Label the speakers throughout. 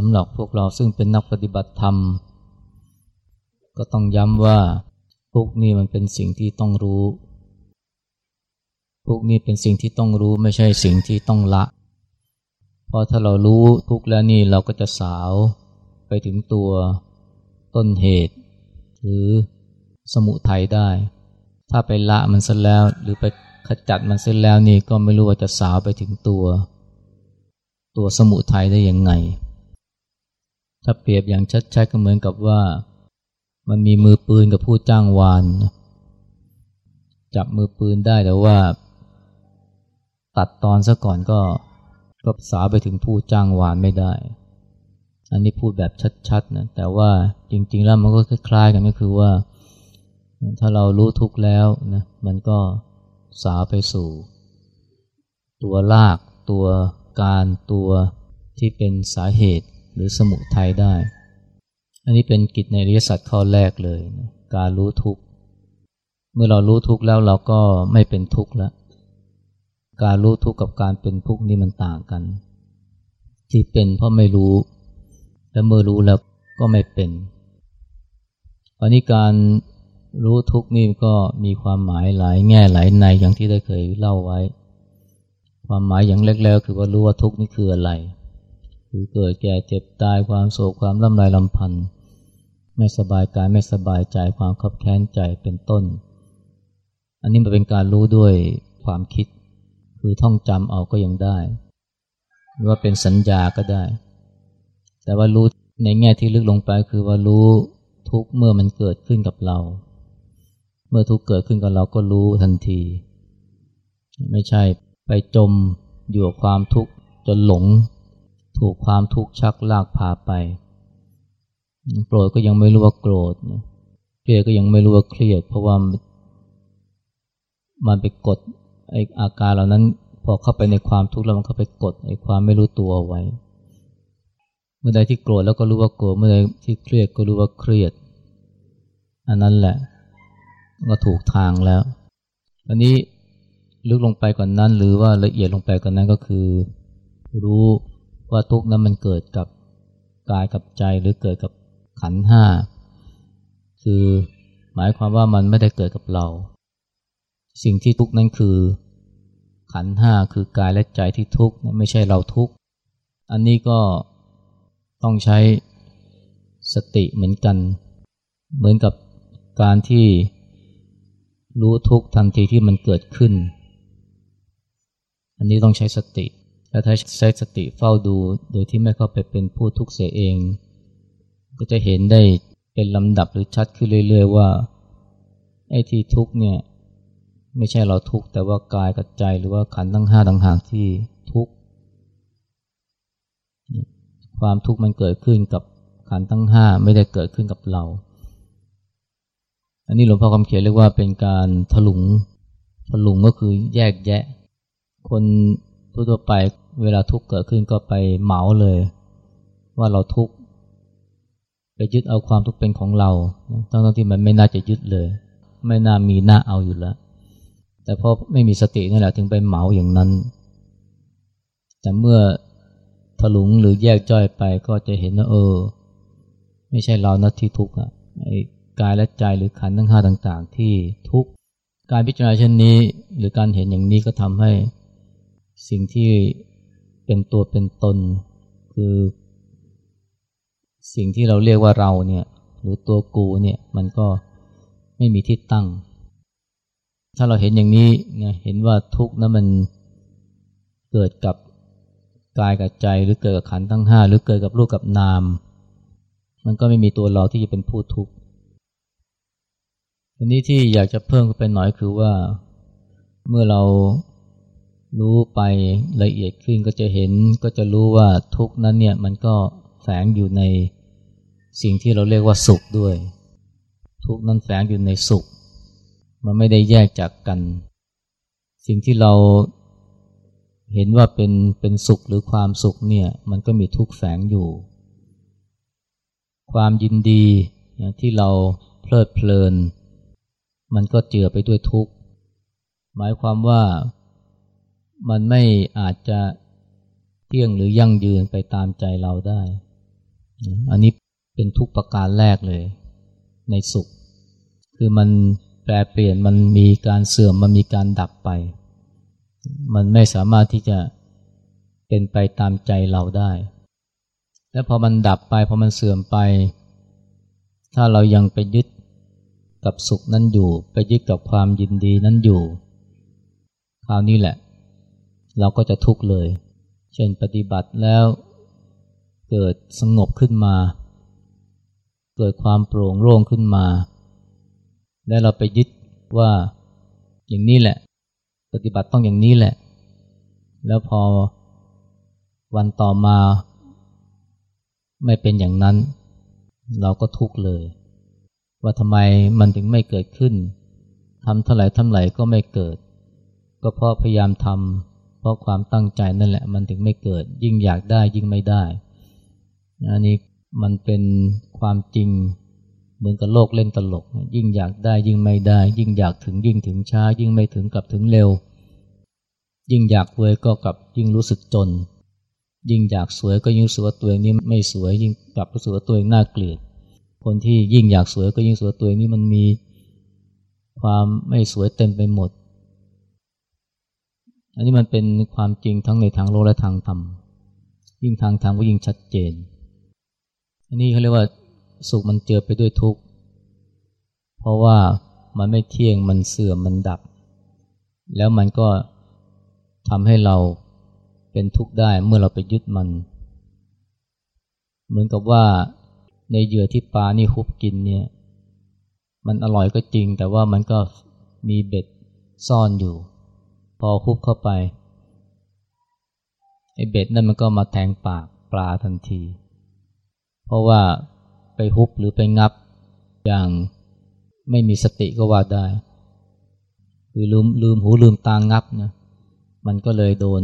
Speaker 1: สำหรับพวกเราซึ่งเป็นนักปฏิบัติธรรม ก็ต้องย้ำว่าทุกนี่มันเป็นสิ่งที่ต้องรู้ทุกนี่เป็นสิ่งที่ต้องรู้ไม่ใช่สิ่งที่ต้องละ เพราะถ้าเรารู้ทุกแล้วนี่เราก็จะสาวไปถึงตัวต้นเหตุ หรือสมุทัยได้ ถ้าไปละมันซะแล้ว หรือไปขจัดมันเสร็จแล้วนี่ก็ไม่รู้ว่าจะสาวไปถึงตัว ตัวสมุทัยได้ยังไง ถ้าเปรียบอย่างชัดๆก็เหมือนกับว่า มันมีมือปืนกับผู้จ้างวาน จับมือปืนได้แต่ว่า ตัดตอนซะก่อนก็ก็สาไปถึงผู้จ้างวานไม่ได้ อันนี้พูดแบบชัดๆนะแต่ว่าจริง ๆ แล้วมันก็คล้ายๆกันก็คือว่า ถ้าเรารู้ทุกแล้วนะมันก็สาไปสู่ ตัวลาก ตัวการตัวที่เป็นสาเหตุ หรือสมุทัยได้ อันนี้เป็นกิจในริยสัตว์ข้อแรกเลยนะการรู้ทุกเมื่อเรารู้ทุกแล้วเราก็ไม่เป็นทุกข์แล้วการรู้ทุกข์กับการเป็นทุกข์นี่มันต่างกัน ที่เป็นเพราะไม่รู้ และเมื่อรู้แล้วก็ไม่เป็นอันนี้การรู้ทุกนี่ก็มีความหมายหลายแง่หลายในอย่างที่ได้เคยเล่าไว้ ความหมายอย่างเล็กๆคือว่ารู้ว่าทุกนี่คืออะไร คือเกิดแก่เจ็บตายความโศกความลำลายลำพันธ์ไม่สบายกายไม่สบายใจความขับแค้นใจเป็นต้น อันนี้มันเป็นการรู้ด้วยความคิด คือท่องจำเอาก็ยังได้ หรือว่าเป็นสัญญาก็ได้ แต่ว่ารู้ในแง่ที่ลึกลงไปคือว่ารู้ทุกเมื่อมันเกิดขึ้นกับเรา เมื่อทุกเกิดขึ้นกับเราก็รู้ทันที ไม่ใช่ไปจมอยู่กับความทุกข์จนหลง ถูกความทุกข์ชักลากพาไป โกรธก็ยังไม่รู้ว่าโกรธเครียดก็ยังไม่รู้ว่าเครียด เพราะว่ามันไปกดไออาการเหล่านั้น พอเข้าไปในความทุกข์แล้วมันก็ไปกดไอความไม่รู้ตัวไว้ เมื่อใดที่โกรธแล้วก็รู้ว่าโกรธเมื่อใดที่เครียดก็รู้ว่าเครียด อันนั้นแหละก็ถูกทางแล้วอันนี้ลึกลงไปกว่านนั้นหรือว่าละเอียดลงไปกว่านนั้นก็คือ รู้ ว่าทุกข์นั้นมันเกิดกับกายกับใจหรือเกิดกับขันห้าคือหมายความว่ามันไม่ได้เกิดกับเรา สิ่งที่ทุกข์นั้นคือ ขันห้าคือกายและใจที่ทุกข์ไม่ใช่เราทุกข์อันนี้ก็ต้องใช้สติเหมือนกัน เหมือนกับการที่รู้ทุกทันทีที่มันเกิดขึ้น อันนี้ต้องใช้สติ และถ้าใช้สติเฝ้าดู โดยที่ไม่เข้าไปเป็นผู้ทุกข์เสียเอง ก็จะเห็นได้เป็นลำดับหรือชัดขึ้นเรื่อย ๆ ว่าไอ้ที่ทุกข์เนี่ยไม่ใช่เราทุกข์แต่ว่ากายกับใจหรือว่าขันทั้งห้าต่างหากที่ทุกข์ความทุกข์มันเกิดขึ้นกับขันทั้งห้าไม่ได้เกิดขึ้นกับเรา อันนี้หลวงพ่อคำเขียนเรียกว่าเป็นการถลุงถลุงก็คือแยกแยะ คนทั่วไป เวลาทุกข์เกิดขึ้นก็ไปเหมาเลย ว่าเราทุกข์ไปยึดเอาความทุกข์เป็นของเราทั้งที่มันไม่น่าจะยึดเลย ไม่น่ามีน่าเอาอยู่แล้ว แต่พอไม่มีสตินั่นแหละถึงไปเหมาอย่างนั้น แต่เมื่อถลุงหรือแยกจ้อยไปก็จะเห็นว่าเออ ไม่ใช่เรานะที่ทุกข์อะกายและใจหรือขันธ์ทั้งห้าต่างๆ ที่ทุกข์การพิจารณาเช่นนี้ หรือการเห็นอย่างนี้ก็ทำให้ สิ่งที่ เป็นตัวเป็นตน คือสิ่งที่เราเรียกว่าเราเนี่ยหรือตัวกูเนี่ยมันก็ไม่มีที่ตั้ง ถ้าเราเห็นอย่างนี้นะเห็นว่าทุกข์นั้นมันเกิดกับกายกับใจ หรือเกิดกับขันทั้งห้าหรือเกิดกับรูปกับนาม มันก็ไม่มีตัวเราที่จะเป็นผู้ทุกข์อันนี้ที่อยากจะเพิ่มไปหน่อยคือว่า เมื่อเรา รู้ไปละเอียดขึ้นก็จะเห็นก็จะรู้ว่าทุกนั้นเนี่ยมันก็แฝงอยู่ในสิ่งที่เราเรียกว่าสุขด้วย ทุกนั้นแฝงอยู่ในสุข มันไม่ได้แยกจากกัน สิ่งที่เราเห็นว่าเป็นเป็นสุขหรือความสุขเนี่ยมันก็มีทุกแฝงอยู่ ความยินดีที่เราเพลิดเพลิน มันก็เจือไปด้วยทุกข์หมายความว่า มันไม่อาจจะเที่ยงหรือยั่งยืนไปตามใจเราได้ อันนี้เป็นทุกประการแรกเลย ในสุข คือมันแปรเปลี่ยนมันมีการเสื่อมมันมีการดับไป มันไม่สามารถที่จะเป็นไปตามใจเราได้ และพอมันดับไปพอมันเสื่อมไป ถ้าเรายังไปยึดกับสุขนั้นอยู่ ไปยึดกับความยินดีนั้นอยู่ คราวนี้แหละ เราก็จะทุกข์เลย เช่นปฏิบัติแล้วเกิดสงบขึ้นมา เกิดความโปร่งโล่งขึ้นมา และเราไปยึดว่าอย่างนี้แหละ ปฏิบัติต้องอย่างนี้แหละ แล้วพอวันต่อมา ไม่เป็นอย่างนั้น เราก็ทุกข์เลย ว่าทำไมมันถึงไม่เกิดขึ้นทำเท่าไหร่ทำไหร่ก็ไม่เกิด ก็เพราะพยายามทำ ราะความตั้งใจนั่นแหละมันถึงไม่เกิด ยิ่งอยากได้ยิ่งไม่ได้อันนี้มันเป็นความจริงเหมือนกับโลกเล่นตลก ยิ่งอยากได้ยิ่งไม่ได้ ยิ่งอยากถึงยิ่งถึงช้า ยิ่งไม่ถึงกับถึงเร็ว ยิ่งอยากรวยก็กลับยิ่งรู้สึกจน ยิ่งอยากสวยก็ยิ่งรู้สึกว่าตัวเองนี้ไม่สวย ยิ่งกลับรู้สึกว่าตัวเองน่าเกลียด คนที่ยิ่งอยากสวยก็ยิ่งสวยตัวเองนี้มันมีความไม่สวยเต็มไปหมด อันนี้มันเป็นความจริงทั้งในทางโลกและทางธรรม ยิ่งทางธรรมก็ยิ่งชัดเจน อันนี้เขาเรียกว่าสุขมันเจือไปด้วยทุกข์ เพราะว่ามันไม่เที่ยง มันเสื่อม มันดับ แล้วมันก็ทำให้เราเป็นทุกข์ได้เมื่อเราไปยึดมัน เหมือนกับว่าในเหยื่อที่ปลานี่ฮุบกินเนี่ย มันอร่อยก็จริง แต่ว่ามันก็มีเบ็ดซ่อนอยู่ พอฮุบเข้าไปไอ้เบ็ดนั่นมันก็มาแทงปากปลาทันที เพราะว่าไปฮุบหรือไปงับอย่างไม่มีสติก็ว่าได้ คือลืมลืมหูลืมตางับนะมันก็เลยโดน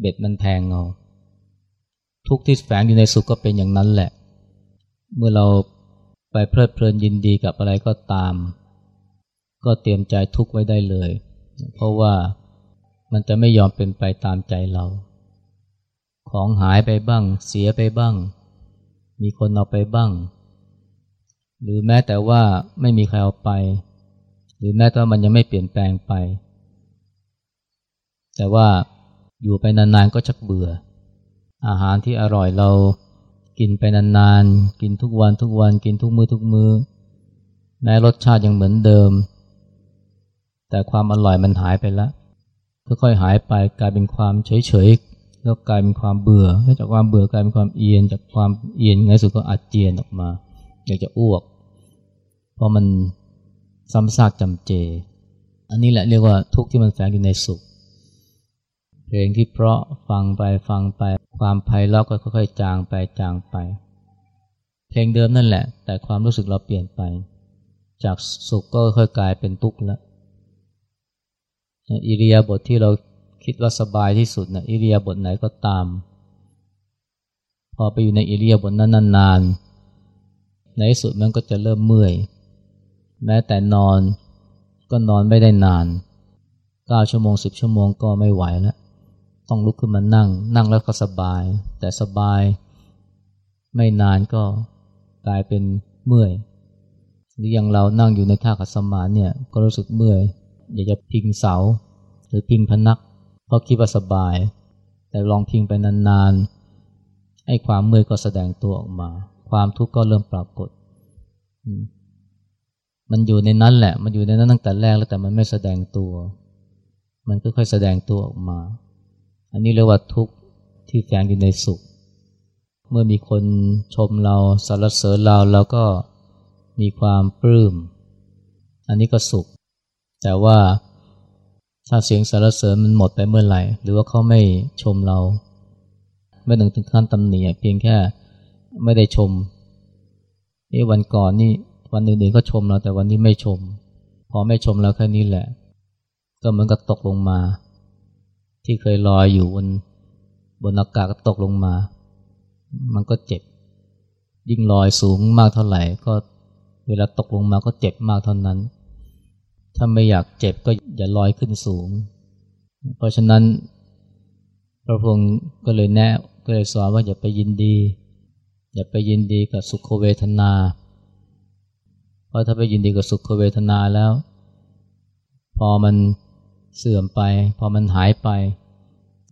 Speaker 1: เบ็ดมันแทงเอาทุกที่แฝงอยู่ในสุขก็เป็นอย่างนั้นแหละ เมื่อเราไปเพลิดเพลินยินดีกับอะไรก็ตาม ก็เตรียมใจทุกไว้ได้เลย เพราะว่ามันจะไม่ยอมเป็นไปตามใจเรา ของหายไปบ้าง เสียไปบ้าง มีคนเอาไปบ้าง หรือแม้แต่ว่าไม่มีใครเอาไป หรือแม้แต่ว่ามันยังไม่เปลี่ยนแปลงไป แต่ว่าอยู่ไปนานๆก็ชักเบื่อ อาหารที่อร่อยเรากินไปนานๆ กินทุกวันทุกวัน กินทุกมือทุกมือแม้รสชาติยังเหมือนเดิม แต่ความอร่อยมันหายไปแล้วค่อยๆหายไปกลายเป็นความเฉยๆแล้วกลายเป็นความเบื่อจากความเบื่อกลายเป็นความเอียน จากความเอียนในสุดก็อาเจียนออกมา อยากจะอ้วก เพราะมันซ้ำซากจำเจ อันนี้แหละเรียกว่าทุกข์ที่มันแฝงอยู่ในสุข เพลงที่เพราะฟังไปฟังไปความไพเราะก็ค่อยๆ จางไปจางไป เพลงเดิมนั่นแหละ แต่ความรู้สึกเราเปลี่ยนไป จากสุขก็ค่อยกลายเป็นทุกข์แล้ว อิริยาบถทที่เราคิดว่าสบายที่สุดนะอิเลียบทไหนก็ตาม พอไปอยู่ในอิเลียบทนั้นนานๆในที่สุดมันก็จะเริ่มเมื่อย แม้แต่นอนก็นอนไม่ได้นานเก้าชั่วโมงสิบชั่วโมงก็ไม่ไหวแล้ว ต้องลุกขึ้นมานั่ง นั่งแล้วก็สบาย แต่สบายไม่นานก็กลายเป็นเมื่อย หรืออย่างเรานั่งอยู่ในท่าขัดสมาธิเนี่ยก็รู้สึกเมื่อย อยากจะพิงเสา หรือพิงพนัก เพราะคิดว่าสบาย แต่ลองพิงไปนานๆไอ้ความเมื่อยก็แสดงตัวออกมา ความทุกข์ก็เริ่มปรากฏ มันอยู่ในนั้นแหละ มันอยู่ในนั้นตั้งแต่แรกแล้วแต่มันไม่แสดงตัว มันก็ค่อยแสดงตัวออกมา อันนี้เรียกว่าทุกข์ที่แฝงอยู่ในสุข เมื่อมีคนชมเราสรรเสริญเราเราก็มีความปลื้ม อันนี้ก็สุข แต่ว่าถ้าเสียงสรรเสริญมันหมดไปเมื่อไหร่ หรือว่าเขาไม่ชมเรา ไม่ถึงถึงขั้นตำหนิเพียงแค่ไม่ได้ชมนี่วันก่อนนี่วันอื่นๆก็ชมเราแต่วันนี้ไม่ชม พอไม่ชมเราแค่นี้แหละ ก็เหมือนกับตกลงมา ที่เคยลอยอยู่บนบนอากาศก็ตกลงมา มันก็เจ็บ ยิ่งลอยสูงมากเท่าไหร่ ก็เวลาตกลงมาก็เจ็บมากเท่านั้น ถ้าไม่อยากเจ็บก็อย่าลอยขึ้นสูง เพราะฉะนั้น พระพุทธก็เลยแนะก็เลยสอนว่าอย่าไปยินดี อย่าไปยินดีกับสุขเวทนา เพราะถ้าไปยินดีกับสุขเวทนาแล้ว พอมันเสื่อมไป พอมันหายไป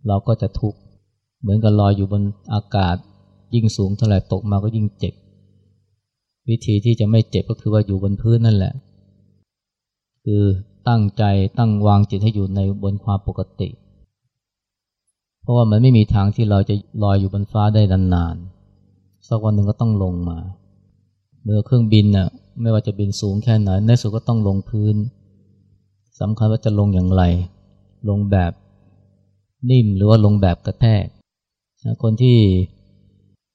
Speaker 1: เราก็จะทุกข์เหมือนกับลอยอยู่บนอากาศ ยิ่งสูงเท่าไหร่ตกมาก็ยิ่งเจ็บ วิธีที่จะไม่เจ็บก็คือว่าอยู่บนพื้นนั่นแหละ คือตั้งใจตั้งวางจิตให้อยู่ในบนความปกติ เพราะว่ามันไม่มีทางที่เราจะลอยอยู่บนฟ้าได้นานๆสักวันหนึ่งก็ต้องลงมา เมื่อเครื่องบินน่ะไม่ว่าจะบินสูงแค่ไหนในสุดก็ต้องลงพื้นสำคัญว่าจะลงอย่างไร ลงแบบนิ่มหรือว่าลงแบบกระแทก คนที่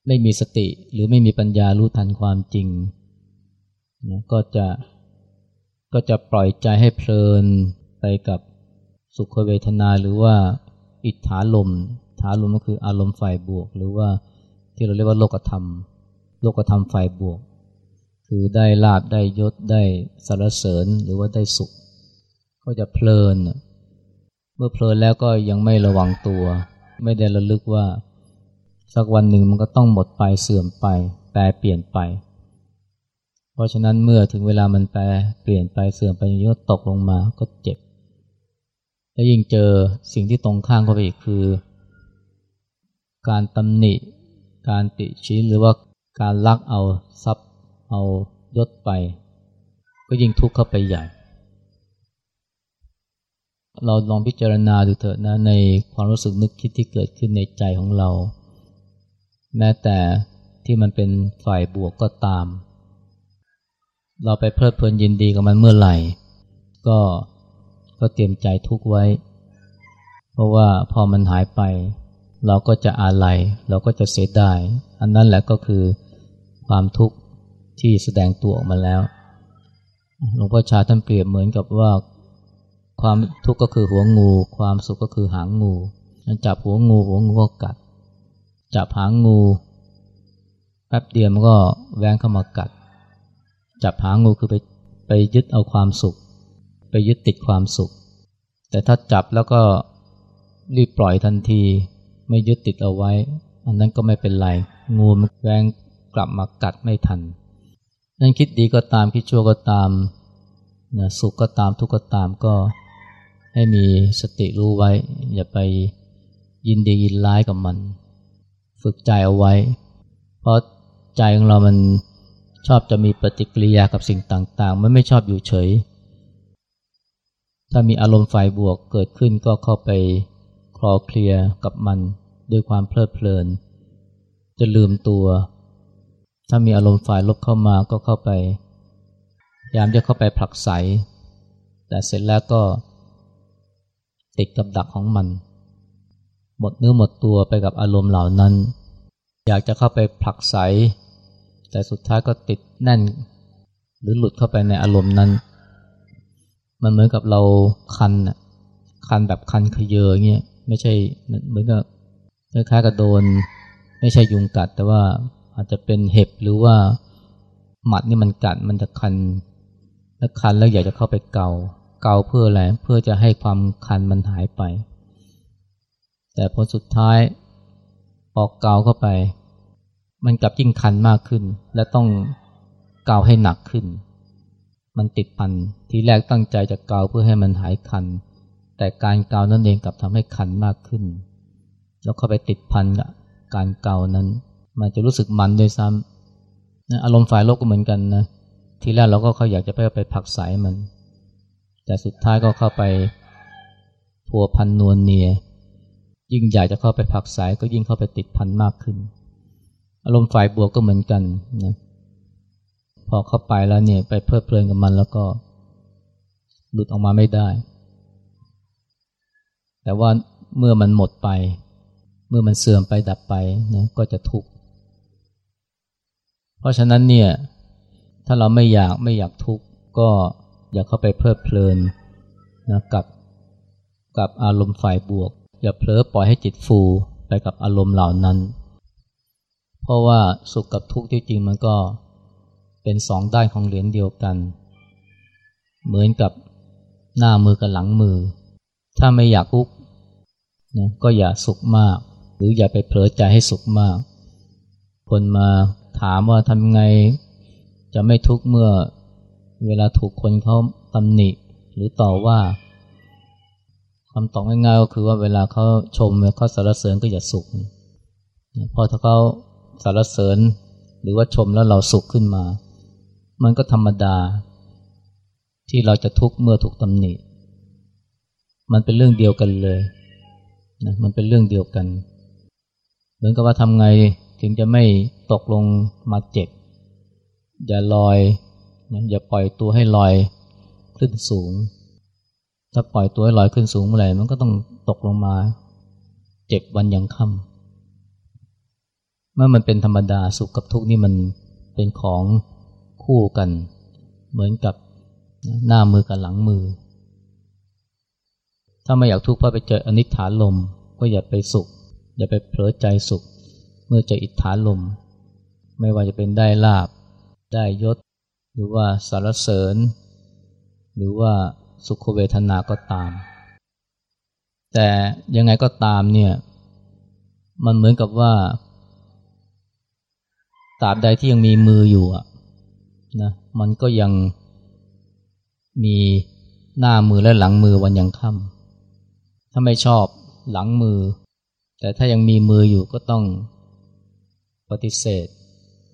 Speaker 1: ไม่มีสติหรือไม่มีปัญญารู้ทันความจริงนะก็จะ ก็จะปล่อยใจให้เพลินไปกับสุขเวทนาหรือว่าอิทธาลมฐาลมก็คืออารมณ์ฝ่ายบวก หรือว่าที่เราเรียกว่าโลกธรรม โลกธรรมฝ่ายบวก คือได้ลาบได้ยศได้สารเสริญหรือว่าได้สุข ก็จะเพลิน เมื่อเพลินแล้วก็ยังไม่ระวังตัว ไม่ได้ระลึกว่า สักวันหนึ่งมันก็ต้องหมดไปเสื่อมไปแปรเปลี่ยนไป เพราะฉะนั้นเมื่อถึงเวลามันแปรเปลี่ยนไปเสื่อมไปยศตกลงมาก็เจ็บ และยิ่งเจอสิ่งที่ตรงข้างเข้าไปอีกคือ การตำหนิ การติชี้หรือว่าการลักเอาทรัพย์เอายศไป ก็ยิ่งทุกข์เข้าไปใหญ่ เราลองพิจารณาดูเถอะนะในความรู้สึกนึกคิดที่เกิดขึ้นในใจของเรา แม้แต่ที่มันเป็นฝ่ายบวกก็ตาม เราไปเพลิดเพลินยินดีกับมันเมื่อไหร่ ก็ก็เตรียมใจทุกไว้ เพราะว่าพอมันหายไป เราก็จะอาลัย เราก็จะเสียดาย อันนั้นแหละก็คือความทุกข์ที่แสดงตัวออกมาแล้วหลวงพ่อชาท่านเปรียบเหมือนกับว่า ความทุกข์ก็คือหัวงู ความสุขก็คือหางงูจับหัวงูหัวงูก็กัด จับหางงูแป๊บเดียวมันก็แวงเข้ามากัด จับหางูคือไปไปยึดเอาความสุข ไปยึดติดความสุข แต่ถ้าจับแล้วก็รีบปล่อยทันที ไม่ยึดติดเอาไว้ อันนั้นก็ไม่เป็นไร งูมันแวงกลับมากัดไม่ทัน นั่นคิดดีก็ตามคิดชั่วก็ตามนะสุขก็ตามทุกข์ก็ตามก็ให้มีสติรู้ไว้ อย่าไปยินดียินร้ายกับมัน ฝึกใจเอาไว้ เพราะใจของเรามัน ชอบจะมีปฏิกิริยากับสิ่งต่างๆ มันไม่ชอบอยู่เฉย ถ้ามีอารมณ์ฝ่ายบวกเกิดขึ้นก็เข้าไปคลอเคลียกับมันด้วยความเพลิดเพลิน จะลืมตัว ถ้ามีอารมณ์ฝ่ายลบเข้ามาก็เข้าไปพยายามจะเข้าไปผลักไส แต่เสร็จแล้วก็ ติดกับดักของมัน หมดเนื้อหมดตัวไปกับอารมณ์เหล่านั้น อยากจะเข้าไปผลักไส แต่สุดท้ายก็ติดแน่น หรือหลุดเข้าไปในอารมณ์นั้น มันเหมือนกับเราคันคันแบบคันขยเยอเงี้ยไม่ใช่เหมือนกับคล้ายๆกับโดน ไม่ใช่ยุงกัด แต่ว่าอาจจะเป็นเห็บหรือว่าหมัดนี่มันกัดมันจะคันแล้วคันแล้วอยากจะเข้าไปเกาเกาเพื่ออะไรเพื่อจะให้ความคันมันหายไป แต่ผลสุดท้ายออกเกาเข้าไป มันกลับยิ่งคันมากขึ้น และต้องเกาให้หนักขึ้น มันติดพันทีแรกตั้งใจจะเกาเพื่อให้มันหายคัน แต่การเกานั่นเองกลับทำให้คันมากขึ้น แล้วเข้าไปติดพันกับการเกานั้น มันจะรู้สึกมันด้วยซ้ำนะอารมณ์ฝ่ายโลกก็เหมือนกันนะทีแรกเราก็เขาอยากจะไปไปผักสายมัน แต่สุดท้ายก็เข้าไปพัวพันนวลเนีย ยิ่งอยากจะเข้าไปผักสายก็ยิ่งเข้าไปติดพันมากขึ้น อารมณ์ฝ่ายบวกก็เหมือนกันนะพอเข้าไปแล้วเนี่ยไปเพลิดเพลินกับมันแล้วก็หลุดออกมาไม่ได้ แต่ว่าเมื่อมันหมดไป เมื่อมันเสื่อมไปดับไปนะก็จะทุกข์เพราะฉะนั้นเนี่ยถ้าเราไม่อยากไม่อยากทุกข์ก็อย่าเข้าไปเพลิดเพลินนะกับกับอารมณ์ฝ่ายบวก อย่าเผลอปล่อยให้จิตฟูไปกับอารมณ์เหล่านั้น เพราะว่าสุขกับทุกข์ที่จริงมันก็เป็นสองด้านของเหรียญเดียวกัน เหมือนกับหน้ามือกับหลังมือ ถ้าไม่อยากทุกข์นะก็อย่าสุขมาก หรืออย่าไปเผลอใจให้สุขมาก คนมาถามว่าทำไงจะไม่ทุกข์เมื่อเวลาถูกคนเขาตำหนิหรือต่อว่าคำตอบง่ายๆก็คือว่าเวลาเขาชมเขาสรรเสริญก็อย่าสุข เพราะถ้าเขา สรรเสริญ หรือว่าชมแล้วเราสุขขึ้นมา มันก็ธรรมดา ที่เราจะทุกข์เมื่อถูกตำหนิ มันเป็นเรื่องเดียวกันเลยนะมันเป็นเรื่องเดียวกัน เหมือนกับว่าทำไงถึงจะไม่ตกลงมาเจ็บ อย่าลอยนะอย่าปล่อยตัวให้ลอยขึ้นสูง ถ้าปล่อยตัวให้ลอยขึ้นสูงเมื่อไหร่มันก็ต้องตกลงมา เจ็บวันยังค่ำ เมื่อมันเป็นธรรมดาสุขกับทุกข์นี่มันเป็นของคู่กัน เหมือนกับหน้ามือกับหลังมือ ถ้าไม่อยากทุกข์เพราะไปเจออนิจฐานลม ก็อย่าไปสุข อย่าไปเผลอใจสุข เมื่อเจออิทธานลม ไม่ว่าจะเป็นได้ลาบ ได้ยศ หรือว่าสารเสริญ หรือว่าสุขเวทนาก็ตาม แต่ยังไงก็ตามเนี่ย มันเหมือนกับว่า ตราบใดที่ยังมีมืออยู่อะนะมันก็ยังมีหน้ามือและหลังมือวันยังค่ำถ้าไม่ชอบหลังมือ แต่ถ้ายังมีมืออยู่ก็ต้องปฏิเสธ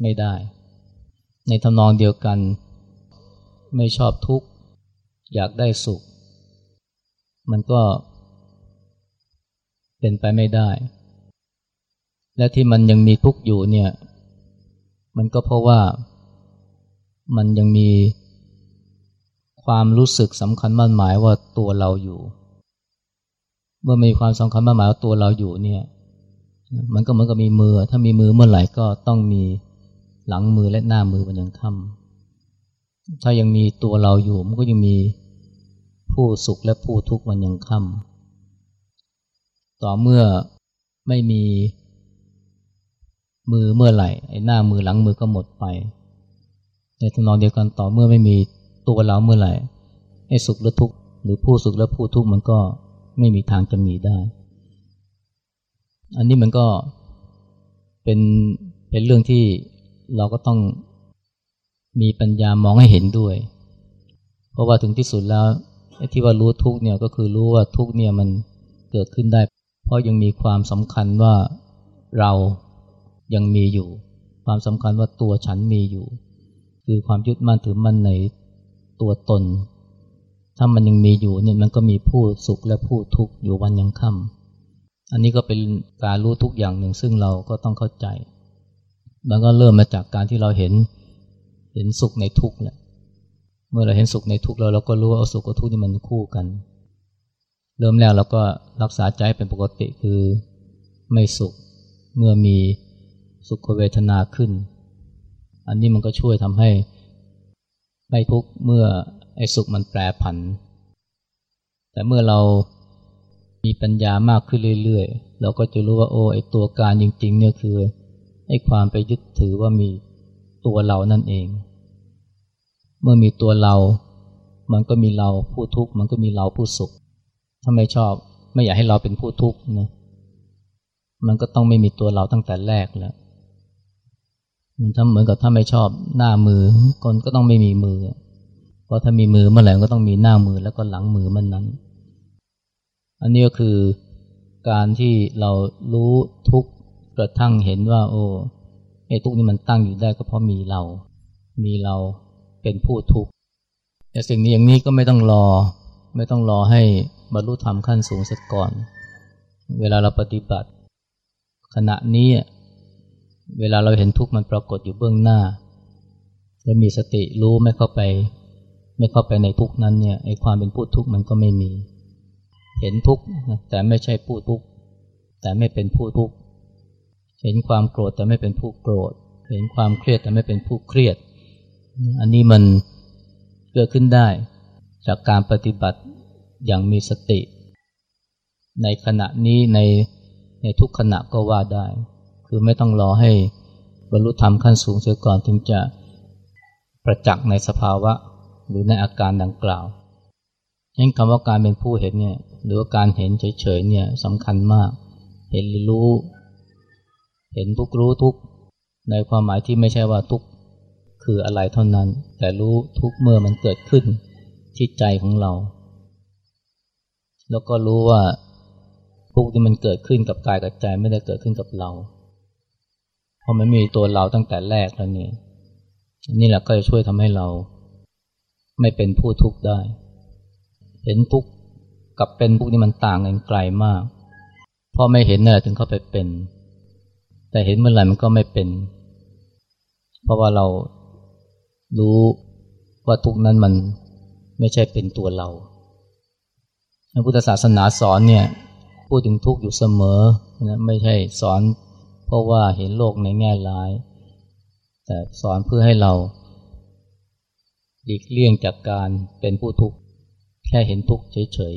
Speaker 1: ไม่ได้ ในทำนองเดียวกัน ไม่ชอบทุกข์ อยากได้สุข มันก็เป็นไปไม่ได้ และที่มันยังมีทุกข์อยู่เนี่ย มันก็เพราะว่ามันยังมีความรู้สึกสำคัญมั่นหมายว่าตัวเราอยู่ เมื่อมีความสำคัญมั่นหมายว่าตัวเราอยู่เนี่ย มันก็เหมือนกับมีมือ ถ้ามีมือเมื่อไหร่ก็ต้องมีหลังมือและหน้ามือมันยังค่ำถ้ายังมีตัวเราอยู่ มันก็ยังมีผู้สุขและผู้ทุกข์มันยังค่ำต่อเมื่อไม่มี มือเมื่อไหร่ไอ้หน้ามือหลังมือก็หมดไป ในทำนองเดียวกันต่อเมื่อไม่มีตัวเราเมื่อไหร่ไอ้สุขหรือทุกข์หรือผู้สุขและผู้ทุกข์มันก็ไม่มีทางจะมีได้ อันนี้มันก็เป็นเป็นเรื่องที่เราก็ต้องมีปัญญามองให้เห็นด้วย เพราะว่าถึงที่สุดแล้วไอ้ที่ว่ารู้ทุกเนี่ยก็คือรู้ว่าทุกเนี่ยมันเกิดขึ้นได้ เพราะยังมีความสำคัญว่าเรา ยังมีอยู่ ความสำคัญว่าตัวฉันมีอยู่ คือความยึดมั่นถือมั่นในตัวตน ถ้ามันยังมีอยู่เนี่ยมันก็มีผู้สุขและผู้ทุกข์อยู่วันยังค่ำอันนี้ก็เป็นการรู้ทุกอย่างหนึ่งซึ่งเราก็ต้องเข้าใจ มันก็เริ่มมาจากการที่เราเห็นเห็นสุขในทุกข์แหละเมื่อเราเห็นสุขในทุกข์แล้วเราก็รู้ว่าสุขกับทุกข์นี่มันคู่กัน เริ่มแล้วเราก็รักษาใจเป็นปกติคือไม่สุขเมื่อมี สุขเวทนาขึ้น อันนี้มันก็ช่วยทำให้ไม่ทุกข์เมื่อไอ้สุขมันแปรผัน แต่เมื่อเรามีปัญญามากขึ้นเรื่อยๆ เราก็จะรู้ว่าโอ้ไอ้ตัวการจริงๆเนี่ยคือไอ้ความไปยึดถือว่ามีตัวเรานั่นเอง เมื่อมีตัวเรา มันก็มีเราผู้ทุกข์มันก็มีเราผู้สุข ถ้าไม่ชอบไม่อยากให้เราเป็นผู้ทุกข์นะมันก็ต้องไม่มีตัวเราตั้งแต่แรกแล้ว มันทำเหมือนกับถ้าไม่ชอบหน้ามือคนก็ต้องไม่มีมือ เพราะถ้ามีมือเมื่อไหร่ก็ต้องมีหน้ามือแล้วก็หลังมือมันนั้น อันนี้ก็คือการที่เรารู้ทุกกระทั่งเห็นว่า โอ้ไอ้ทุกนี้มันตั้งอยู่ได้ก็เพราะมีเรา มีเราเป็นผู้ทุกข์แต่สิ่งนี้อย่างนี้ก็ไม่ต้องรอ ไม่ต้องรอให้บรรลุธรรมขั้นสูงเสร็จก่อน เวลาเราปฏิบัติ ขณะนี้ เวลาเราเห็นทุกข์มันปรากฏอยู่เบื้องหน้า และมีสติรู้ไม่เข้าไป ไม่เข้าไปในทุกข์นั้นเนี่ยไอ้ความเป็นผู้ทุกข์มันก็ไม่มี เห็นทุกข์แต่ไม่ใช่ผู้ทุกข์แต่ไม่เป็นผู้ทุกข์เห็นความโกรธแต่ไม่เป็นผู้โกรธ เห็นความเครียดแต่ไม่เป็นผู้เครียด อันนี้มันเกิดขึ้นได้ จากการปฏิบัติอย่างมีสติ ในขณะนี้ในในทุกขณะก็ว่าได้ คือไม่ต้องรอให้บรรลุธรรมขั้นสูงเสียก่อนถึงจะประจักษ์ในสภาวะหรือในอาการดังกล่าวยังคำว่าการเป็นผู้เห็นเนี่ยหรือว่าการเห็นเฉยๆเนี่ยสำคัญมาก เห็นรู้ เห็นทุกรู้ทุกในความหมายที่ไม่ใช่ว่าทุกคืออะไรเท่านั้น แต่รู้ทุกเมื่อมันเกิดขึ้นที่ใจของเรา แล้วก็รู้ว่าทุกที่มันเกิดขึ้นกับกายกับใจไม่ได้เกิดขึ้นกับเรา เพราะมันมีตัวเราตั้งแต่แรกแล้วนี่นี่แหละก็จะช่วยทำให้เรา ไม่เป็นผู้ทุกข์ได้ เห็นทุกข์กับเป็นทุกข์นี่มันต่างกันไกลมากพอไม่เห็นนั่นแหละถึงเข้าไปเป็น แต่เห็นเมื่อไหร่มันก็ไม่เป็น เพราะว่าเรารู้ว่าทุกนั้นมันไม่ใช่เป็นตัวเราพระพุทธศาสนาสอนเนี่ยพูดถึงทุกข์อยู่เสมอนะไม่ใช่สอน เพราะว่าเห็นโลกในแง่ร้าย แต่สอนเพื่อให้เราหลีกเลี่ยงจากการเป็นผู้ทุกข์แค่เห็นทุกข์เฉย